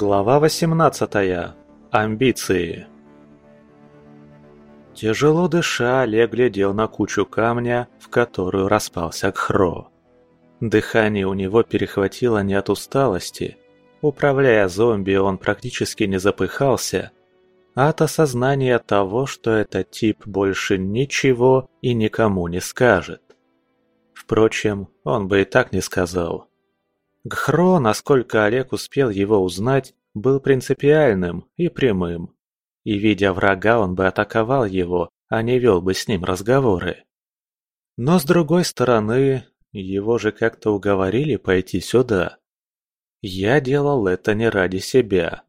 Глава 18. Амбиции. Тяжело дыша, Олег глядел на кучу камня, в которую распался Кхро. Дыхание у него перехватило не от усталости. Управляя зомби, он практически не запыхался, а от осознания того, что этот тип больше ничего и никому не скажет. Впрочем, он бы и так не сказал. Гхро, насколько Олег успел его узнать, был принципиальным и прямым. И видя врага, он бы атаковал его, а не вел бы с ним разговоры. Но с другой стороны, его же как-то уговорили пойти сюда. Я делал это не ради себя.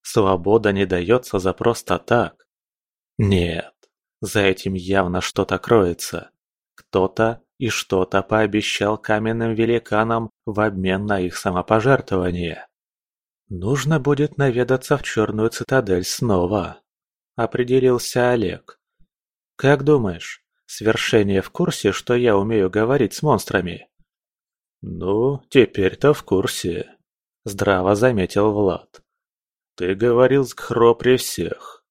Свобода не дается за просто так. Нет, за этим явно что-то кроется. Кто-то и что-то пообещал каменным великанам в обмен на их самопожертвование. Нужно будет наведаться в Черную Цитадель снова, определился Олег. Как думаешь, свершение в курсе, что я умею говорить с монстрами? Ну, теперь-то в курсе, здраво заметил Влад. Ты говорил с Кхро при всех.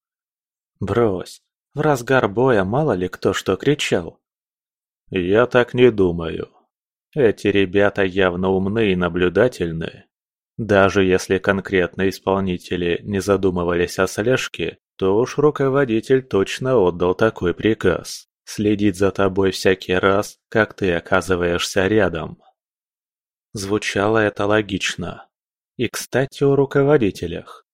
Брось, в разгар боя мало ли кто что кричал. Я так не думаю. Эти ребята явно умны и наблюдательны. Даже если конкретно исполнители не задумывались о слежке, то уж руководитель точно отдал такой приказ – следить за тобой всякий раз, как ты оказываешься рядом. Звучало это логично. И, кстати, о руководителях.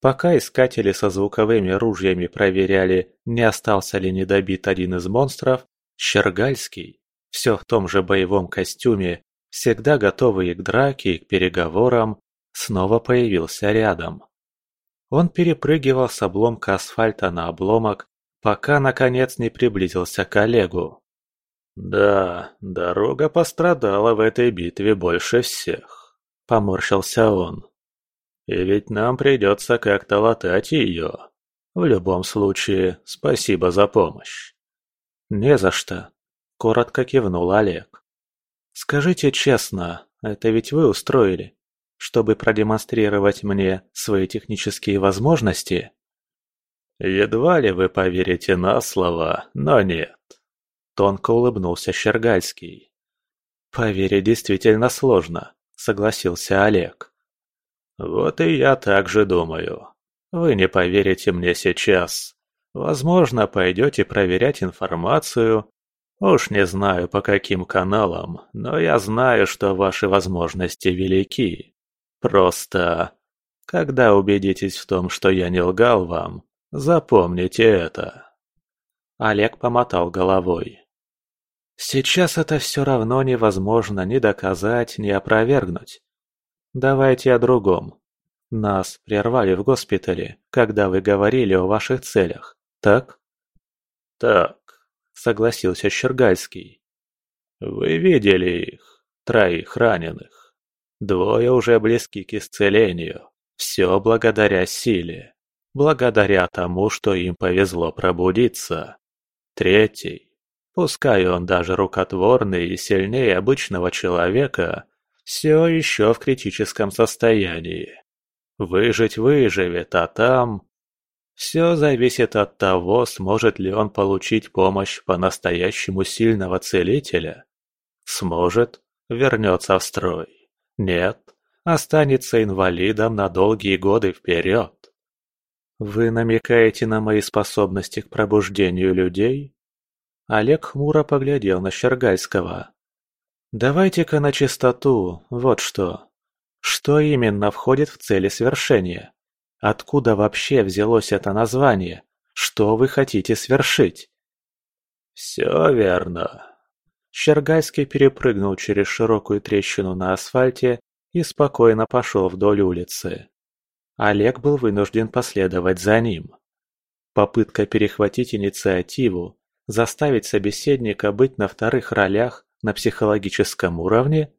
Пока искатели со звуковыми ружьями проверяли, не остался ли недобит один из монстров, Щергальский, все в том же боевом костюме, всегда готовый к драке и к переговорам, снова появился рядом. Он перепрыгивал с обломка асфальта на обломок, пока наконец не приблизился к Олегу. «Да, дорога пострадала в этой битве больше всех», — поморщился он. «И ведь нам придется как-то латать ее. В любом случае, спасибо за помощь». «Не за что», – коротко кивнул Олег. «Скажите честно, это ведь вы устроили, чтобы продемонстрировать мне свои технические возможности?» «Едва ли вы поверите на слово, но нет», – тонко улыбнулся Щергальский. «Поверить действительно сложно», – согласился Олег. «Вот и я так же думаю. Вы не поверите мне сейчас, Возможно, пойдете проверять информацию. Уж не знаю, по каким каналам, но я знаю, что ваши возможности велики. Просто, когда убедитесь в том, что я не лгал вам, запомните это. Олег помотал головой. Сейчас это все равно невозможно ни доказать, ни опровергнуть. Давайте о другом. Нас прервали в госпитале, когда вы говорили о ваших целях так?» «Так», — согласился Щергальский. «Вы видели их, троих раненых. Двое уже близки к исцелению. Все благодаря силе, благодаря тому, что им повезло пробудиться. Третий, пускай он даже рукотворный и сильнее обычного человека, все еще в критическом состоянии. Выжить выживет, а там все зависит от того, сможет ли он получить помощь по-настоящему сильного целителя. Сможет – вернется в строй. Нет – останется инвалидом на долгие годы вперед. Вы намекаете на мои способности к пробуждению людей? Олег хмуро поглядел на Щергальского. Давайте-ка на чистоту, вот что. Что именно входит в цели свершения? Откуда вообще взялось это название? Что вы хотите свершить?» «Все верно». Щергальский перепрыгнул через широкую трещину на асфальте и спокойно пошел вдоль улицы. Олег был вынужден последовать за ним. Попытка перехватить инициативу, заставить собеседника быть на вторых ролях на психологическом уровне?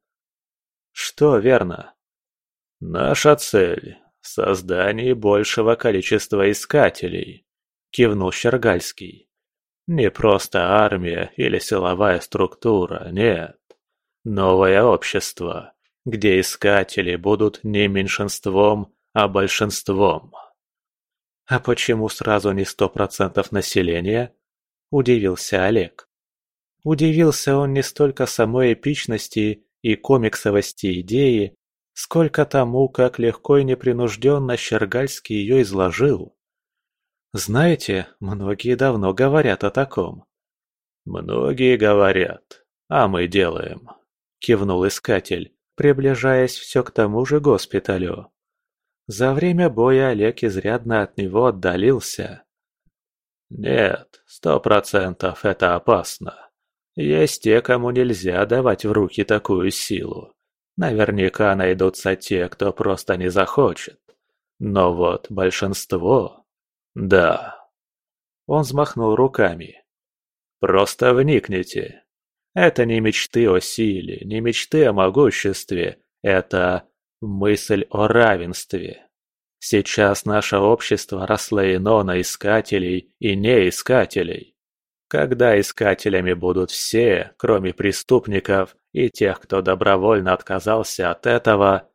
Что верно? «Наша цель создании большего количества искателей», – кивнул Щергальский. «Не просто армия или силовая структура, нет. Новое общество, где искатели будут не меньшинством, а большинством. «А почему сразу не сто процентов населения?» – удивился Олег. Удивился он не столько самой эпичности и комиксовости идеи, сколько тому, как легко и непринужденно Щергальский ее изложил. Знаете, многие давно говорят о таком. «Многие говорят, а мы делаем», – кивнул искатель, приближаясь все к тому же госпиталю. За время боя Олег изрядно от него отдалился. «Нет, сто процентов это опасно. Есть те, кому нельзя давать в руки такую силу. Наверняка найдутся те, кто просто не захочет. Но вот большинство... Да. Он взмахнул руками. Просто вникните. Это не мечты о силе, не мечты о могуществе. Это мысль о равенстве. Сейчас наше общество расслоено на искателей и неискателей. Когда искателями будут все, кроме преступников и тех, кто добровольно отказался от этого,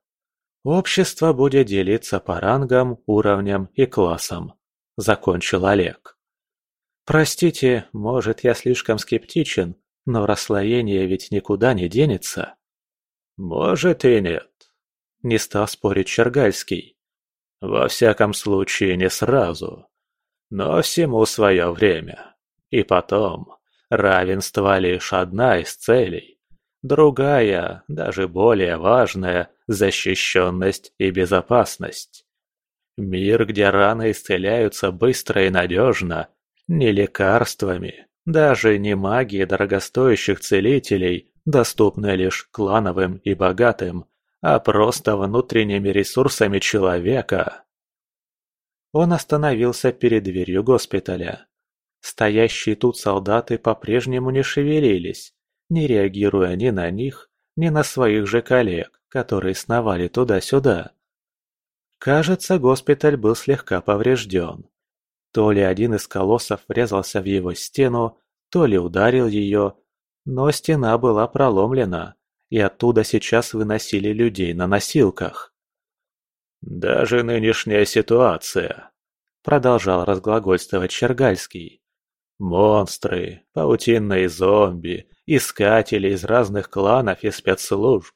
общество будет делиться по рангам, уровням и классам, закончил Олег. Простите, может, я слишком скептичен, но расслоение ведь никуда не денется. Может и нет. Не стал спорить Чергальский. Во всяком случае, не сразу. Но всему свое время. И потом, равенство лишь одна из целей. Другая, даже более важная, защищенность и безопасность. Мир, где раны исцеляются быстро и надежно, не лекарствами, даже не магией дорогостоящих целителей, доступны лишь клановым и богатым, а просто внутренними ресурсами человека. Он остановился перед дверью госпиталя. Стоящие тут солдаты по-прежнему не шевелились, не реагируя ни на них, ни на своих же коллег, которые сновали туда-сюда. Кажется, госпиталь был слегка поврежден. То ли один из колоссов врезался в его стену, то ли ударил ее, но стена была проломлена, и оттуда сейчас выносили людей на носилках. «Даже нынешняя ситуация», — продолжал разглагольствовать Чергальский. «Монстры, паутинные зомби, искатели из разных кланов и спецслужб.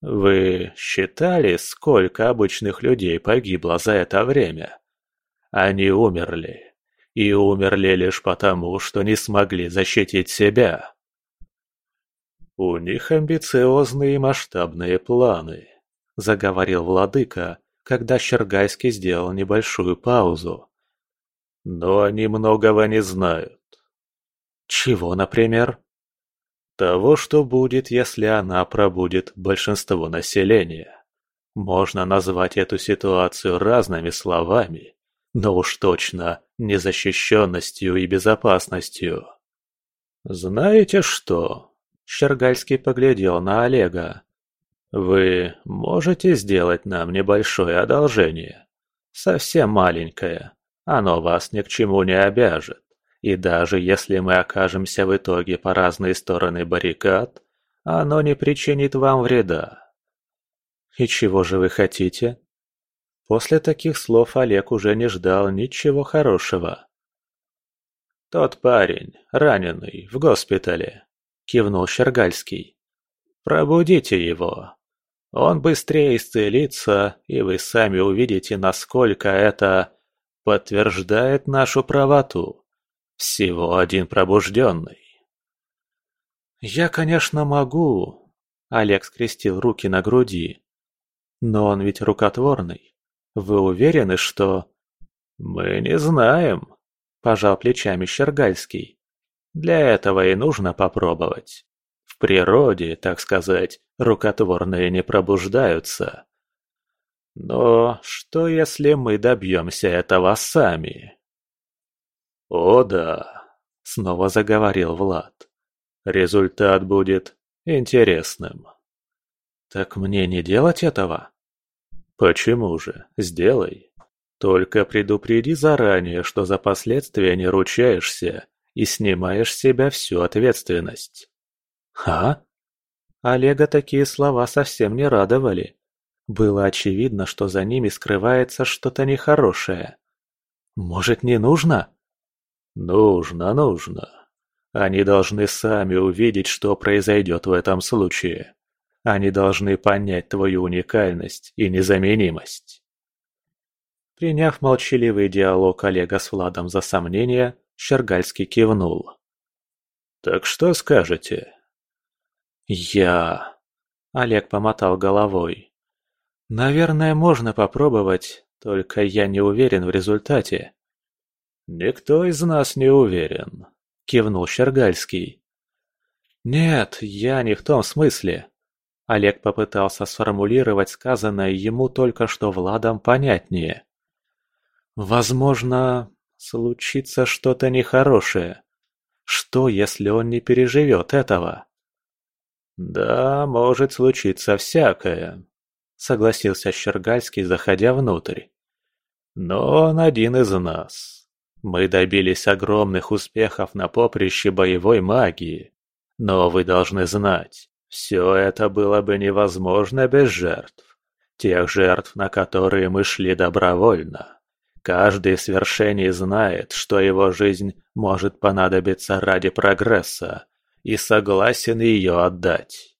Вы считали, сколько обычных людей погибло за это время? Они умерли. И умерли лишь потому, что не смогли защитить себя. «У них амбициозные масштабные планы», — заговорил владыка, когда Щергайский сделал небольшую паузу. «Но они многого не знают». «Чего, например?» «Того, что будет, если она пробудет большинство населения. Можно назвать эту ситуацию разными словами, но уж точно незащищенностью и безопасностью». «Знаете что?» Щергальский поглядел на Олега. «Вы можете сделать нам небольшое одолжение? Совсем маленькое. Оно вас ни к чему не обяжет. И даже если мы окажемся в итоге по разные стороны баррикад, оно не причинит вам вреда». «И чего же вы хотите?» После таких слов Олег уже не ждал ничего хорошего. «Тот парень, раненый, в госпитале. – кивнул Щергальский. «Пробудите его. Он быстрее исцелится, и вы сами увидите, насколько это подтверждает нашу правоту. Всего один пробужденный». «Я, конечно, могу», – Олег скрестил руки на груди. «Но он ведь рукотворный. Вы уверены, что...» «Мы не знаем», – пожал плечами Щергальский. Для этого и нужно попробовать. В природе, так сказать, рукотворные не пробуждаются. Но что если мы добьемся этого сами? О да, снова заговорил Влад. Результат будет интересным. Так мне не делать этого? Почему же? Сделай. Только предупреди заранее, что за последствия не ручаешься и снимаешь с себя всю ответственность. А? Олега такие слова совсем не радовали. Было очевидно, что за ними скрывается что-то нехорошее. Может, не нужно? Нужно, нужно. Они должны сами увидеть, что произойдет в этом случае. Они должны понять твою уникальность и незаменимость. Приняв молчаливый диалог Олега с Владом за сомнение, Щергальский кивнул. «Так что скажете?» «Я...» Олег помотал головой. «Наверное, можно попробовать, только я не уверен в результате». «Никто из нас не уверен», — кивнул Щергальский. «Нет, я не в том смысле». Олег попытался сформулировать сказанное ему только что Владом понятнее. «Возможно, случится что-то нехорошее. Что, если он не переживет этого?» «Да, может случиться всякое», — согласился Щергальский, заходя внутрь. «Но он один из нас. Мы добились огромных успехов на поприще боевой магии. Но вы должны знать, все это было бы невозможно без жертв. Тех жертв, на которые мы шли добровольно. Каждый в свершении знает, что его жизнь может понадобиться ради прогресса, и согласен ее отдать.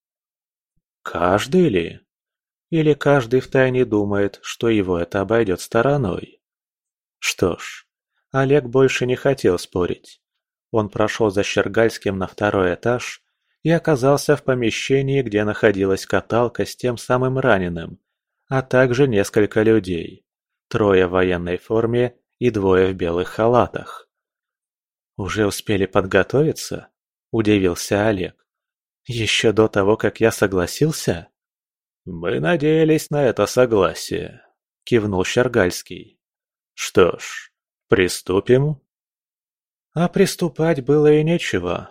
Каждый ли? Или каждый втайне думает, что его это обойдет стороной? Что ж, Олег больше не хотел спорить. Он прошел за Щергальским на второй этаж и оказался в помещении, где находилась каталка с тем самым раненым, а также несколько людей. Трое в военной форме и двое в белых халатах. Уже успели подготовиться? Удивился Олег. Еще до того, как я согласился? Мы надеялись на это согласие, кивнул Щергальский. Что ж, приступим? А приступать было и нечего.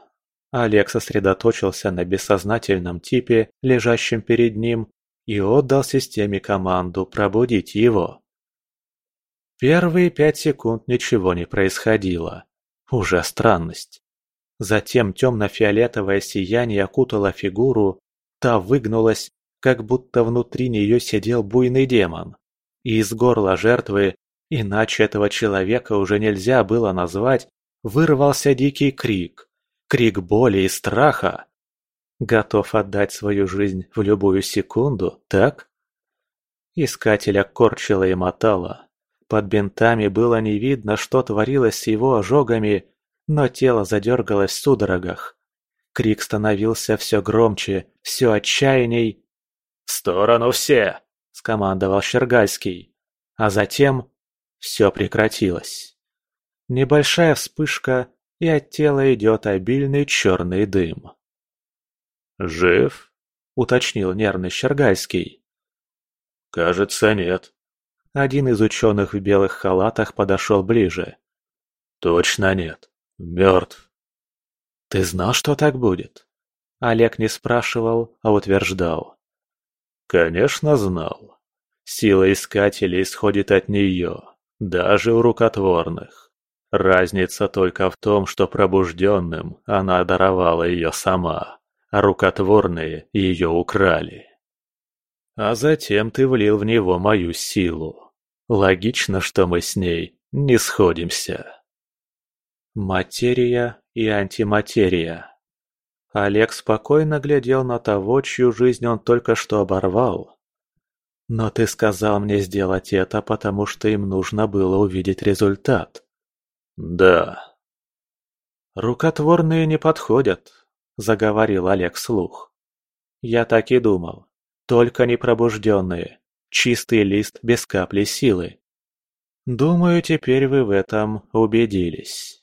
Олег сосредоточился на бессознательном типе, лежащем перед ним, и отдал системе команду пробудить его. Первые пять секунд ничего не происходило. Уже странность. Затем темно-фиолетовое сияние окутало фигуру, та выгнулась, как будто внутри нее сидел буйный демон. И из горла жертвы, иначе этого человека уже нельзя было назвать, вырвался дикий крик. Крик боли и страха. Готов отдать свою жизнь в любую секунду, так? Искателя корчила и мотала, под бинтами было не видно, что творилось с его ожогами, но тело задергалось в судорогах. Крик становился все громче, все отчаянней. «В сторону все!» – скомандовал Щергальский. А затем все прекратилось. Небольшая вспышка, и от тела идет обильный черный дым. «Жив?» – уточнил нервный Щергальский. «Кажется, нет», один из ученых в белых халатах подошел ближе. «Точно нет. Мертв». «Ты знал, что так будет?» Олег не спрашивал, а утверждал. «Конечно знал. Сила искателя исходит от нее, даже у рукотворных. Разница только в том, что пробужденным она даровала ее сама, а рукотворные ее украли. А затем ты влил в него мою силу. Логично, что мы с ней не сходимся. Материя и антиматерия. Олег спокойно глядел на того, чью жизнь он только что оборвал. Но ты сказал мне сделать это, потому что им нужно было увидеть результат. Да. Рукотворные не подходят, заговорил Олег слух. Я так и думал. Только непробужденные. Чистый лист без капли силы. Думаю, теперь вы в этом убедились.